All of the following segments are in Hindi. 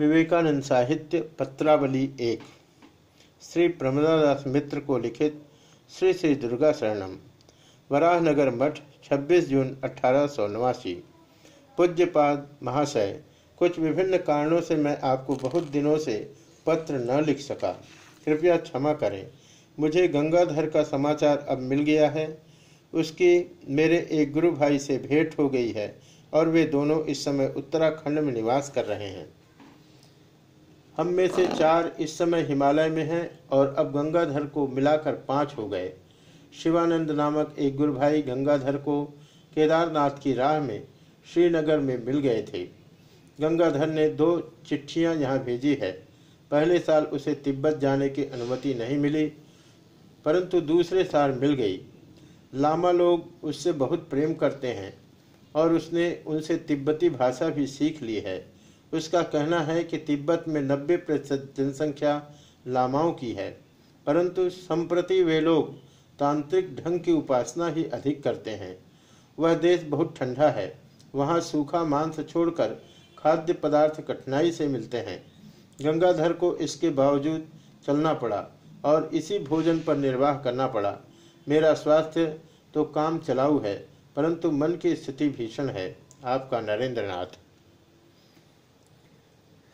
विवेकानंद साहित्य पत्रावली एक। श्री प्रमदादास मित्र को लिखित श्री श्री दुर्गा शरणम। वराहनगर मठ 26 जून अठारह पूज्यपाद महाशय, कुछ विभिन्न कारणों से मैं आपको बहुत दिनों से पत्र न लिख सका। कृपया क्षमा करें। मुझे गंगाधर का समाचार अब मिल गया है। उसकी मेरे एक गुरु भाई से भेंट हो गई है और वे दोनों इस समय उत्तराखंड में निवास कर रहे हैं। हम में से चार इस समय हिमालय में हैं और अब गंगाधर को मिलाकर पाँच हो गए। शिवानंद नामक एक गुरु भाई गंगाधर को केदारनाथ की राह में श्रीनगर में मिल गए थे। गंगाधर ने दो चिट्ठियाँ यहाँ भेजी है। पहले साल उसे तिब्बत जाने की अनुमति नहीं मिली, परंतु दूसरे साल मिल गई। लामा लोग उससे बहुत प्रेम करते हैं और उसने उनसे तिब्बती भाषा भी सीख ली है। उसका कहना है कि तिब्बत में 90 प्रतिशत जनसंख्या लामाओं की है, परंतु संप्रति वे लोग तांत्रिक ढंग की उपासना ही अधिक करते हैं। वह देश बहुत ठंडा है, वहाँ सूखा मांस छोड़कर खाद्य पदार्थ कठिनाई से मिलते हैं। गंगाधर को इसके बावजूद चलना पड़ा और इसी भोजन पर निर्वाह करना पड़ा। मेरा स्वास्थ्य तो काम चलाऊ है, परंतु मन की स्थिति भीषण है। आपका नरेंद्र नाथ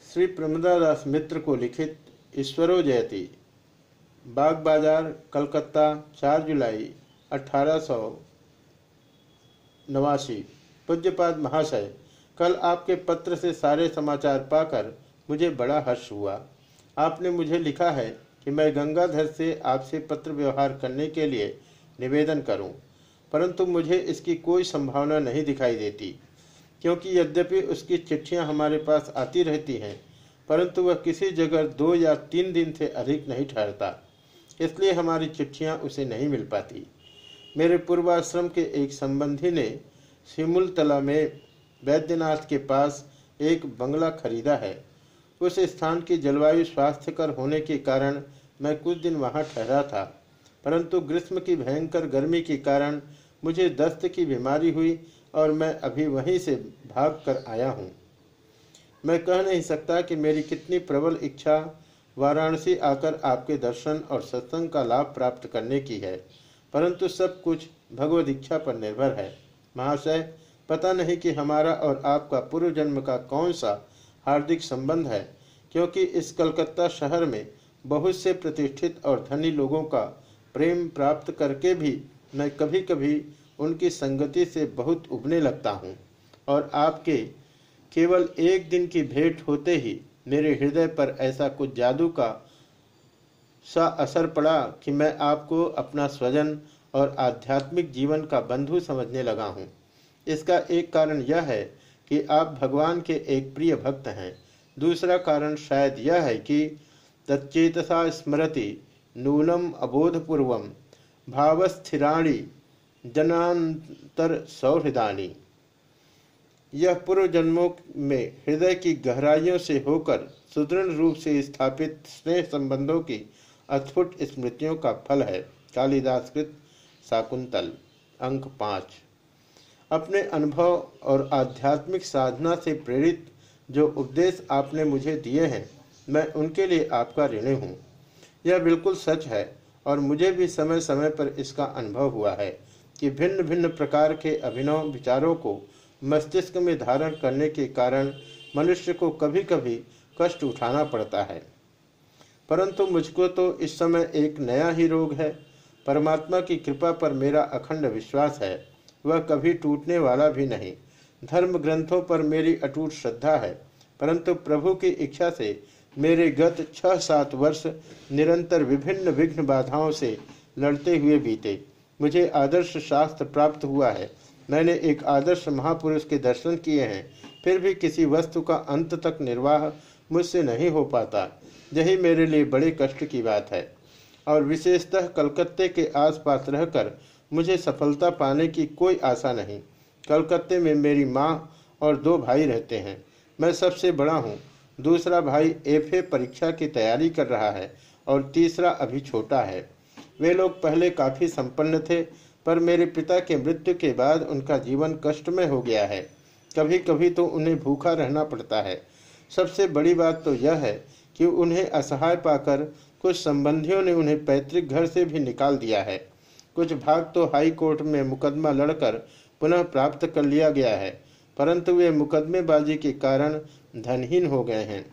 श्री प्रमदादास मित्र को लिखित ईश्वरो जयती। बाग बाज़ार कलकत्ता 4 जुलाई अठारह सौ नवासी। पूज्यपाद महाशय कल आपके पत्र से सारे समाचार पाकर मुझे बड़ा हर्ष हुआ। आपने मुझे लिखा है कि मैं गंगाधर से आपसे पत्र व्यवहार करने के लिए निवेदन करूँ, परंतु मुझे इसकी कोई संभावना नहीं दिखाई देती। क्योंकि यद्यपि उसकी चिट्ठियाँ हमारे पास आती रहती हैं, परंतु वह किसी जगह दो या तीन दिन से अधिक नहीं ठहरता। इसलिए हमारी चिट्ठियाँ उसे नहीं मिल पाती। मेरे पूर्वाश्रम के एक संबंधी ने सिमुलतला में वैद्यनाथ के पास एक बंगला खरीदा है। उस स्थान की जलवायु स्वास्थ्यकर होने के कारण मैं कुछ दिन वहाँ ठहरा था, परंतु ग्रीष्म की भयंकर गर्मी के कारण मुझे दस्त की बीमारी हुई और मैं अभी वहीं से भाग कर आया हूँ। मैं कह नहीं सकता कि मेरी कितनी प्रबल इच्छा वाराणसी आकर आपके दर्शन और सत्संग का लाभ प्राप्त करने की है, परंतु सब कुछ भगवद इच्छा पर निर्भर है। महाशय, पता नहीं कि हमारा और आपका पूर्व जन्म का कौन सा हार्दिक संबंध है, क्योंकि इस कलकत्ता शहर में बहुत से प्रतिष्ठित और धनी लोगों का प्रेम प्राप्त करके भी मैं कभी कभी उनकी संगति से बहुत उबने लगता हूँ और आपके केवल एक दिन की भेंट होते ही मेरे हृदय पर ऐसा कुछ जादू का सा असर पड़ा कि मैं आपको अपना स्वजन और आध्यात्मिक जीवन का बंधु समझने लगा हूँ। इसका एक कारण यह है कि आप भगवान के एक प्रिय भक्त हैं। दूसरा कारण शायद यह है कि तच्चेतसा स्मृति नूनम अबोधपूर्वम भावस्थिराणी जनांतर सौहृदानी यह पूर्व जन्मों में हृदय की गहराइयों से होकर सुदृढ़ रूप से स्थापित स्नेह संबंधों की अद्भुत स्मृतियों का फल है। कालिदास कृत शाकुंतल, अंक पाँच। अपने अनुभव और आध्यात्मिक साधना से प्रेरित जो उपदेश आपने मुझे दिए हैं, मैं उनके लिए आपका ऋणी हूँ। यह बिल्कुल सच है और मुझे भी समय समय पर इसका अनुभव हुआ है। कि भिन्न भिन्न प्रकार के अभिनव विचारों को मस्तिष्क में धारण करने के कारण मनुष्य को कभी कभी कष्ट उठाना पड़ता है। परंतु मुझको तो इस समय एक नया ही रोग है। परमात्मा की कृपा पर मेरा अखंड विश्वास है। वह कभी टूटने वाला भी नहीं। धर्म ग्रंथों पर मेरी अटूट श्रद्धा है। परंतु प्रभु की इच्छा से मेरे गत छह सात वर्ष निरंतर विभिन्न विघ्न बाधाओं से लड़ते हुए बीते। मुझे आदर्श शास्त्र प्राप्त हुआ है। मैंने एक आदर्श महापुरुष के दर्शन किए हैं। फिर भी किसी वस्तु का अंत तक निर्वाह मुझसे नहीं हो पाता। यही मेरे लिए बड़े कष्ट की बात है। और विशेषतः कलकत्ते के आसपास रहकर मुझे सफलता पाने की कोई आशा नहीं। कलकत्ते में मेरी माँ और दो भाई रहते हैं। मैं सबसे बड़ा हूँ। दूसरा भाई एफए परीक्षा की तैयारी कर रहा है और तीसरा अभी छोटा है। वे लोग पहले काफ़ी संपन्न थे, पर मेरे पिता के मृत्यु के बाद उनका जीवन कष्ट में हो गया है। कभी कभी तो उन्हें भूखा रहना पड़ता है। सबसे बड़ी बात तो यह है कि उन्हें असहाय पाकर कुछ संबंधियों ने उन्हें पैतृक घर से भी निकाल दिया है। कुछ भाग तो हाई कोर्ट में मुकदमा लड़कर पुनः प्राप्त कर लिया गया है, परंतु वे मुकदमेबाजी के कारण धनहीन हो गए हैं।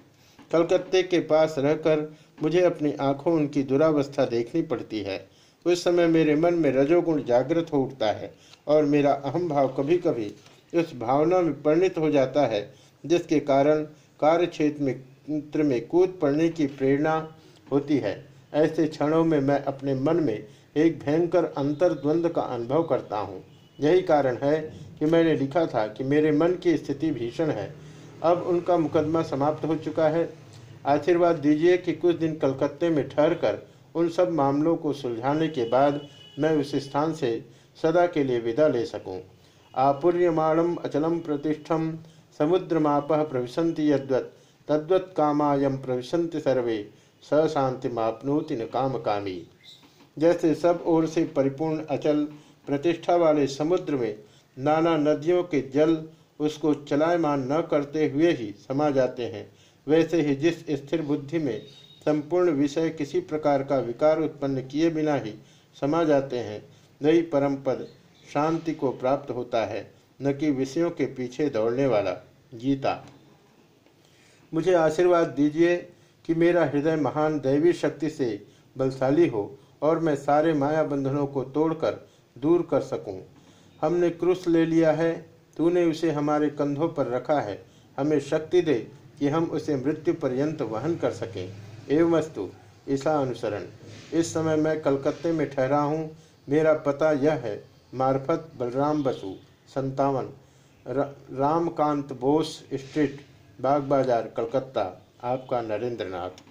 कलकत्ते के पास रहकर मुझे अपनी आँखों उनकी दुरावस्था देखनी पड़ती है। उस समय मेरे मन में रजोगुण जागृत हो उठता है और मेरा अहम भाव कभी कभी उस भावना में परिणित हो जाता है, जिसके कारण कार्य क्षेत्र में में कूद पड़ने की प्रेरणा होती है। ऐसे क्षणों में मैं अपने मन में एक भयंकर अंतर्द्वंद का अनुभव करता हूँ। यही कारण है कि मैंने लिखा था कि मेरे मन की स्थिति भीषण है। अब उनका मुकदमा समाप्त हो चुका है। आशीर्वाद दीजिए कि कुछ दिन कलकत्ते में ठहर कर उन सब मामलों को सुलझाने के बाद मैं उस स्थान से सदा के लिए विदा ले सकूँ। आपूर्यमाणम अचलम प्रतिष्ठम समुद्रमाप प्रविशंति यद्वत, तद्वत कामायम प्रविशंति सर्वे, स शांति मापनोति न काम कामी जैसे सब ओर से परिपूर्ण अचल प्रतिष्ठा वाले समुद्र में नाना नदियों के जल उसको चलायमान न करते हुए ही समा जाते हैं वैसे ही जिस स्थिर बुद्धि में संपूर्ण विषय किसी प्रकार का विकार उत्पन्न किए बिना ही समा जाते हैं, नई परम पद शांति को प्राप्त होता है, न कि विषयों के पीछे दौड़ने वाला गीता मुझे आशीर्वाद दीजिए कि मेरा हृदय महान दैवी शक्ति से बलशाली हो और मैं सारे माया बंधनों को तोड़कर दूर कर सकूँ। हमने क्रूस ले लिया है, तूने उसे हमारे कंधों पर रखा है, हमें शक्ति दे कि हम उसे मृत्यु पर्यंत वहन कर सकें। एवमस्तु, ईसा अनुसरण। इस समय मैं कलकत्ते में ठहरा हूँ। मेरा पता यह है, मार्फत बलराम बसु संतावन रामकांत बोस स्ट्रीट, बाग बाज़ार, कलकत्ता। आपका नरेंद्र नाथ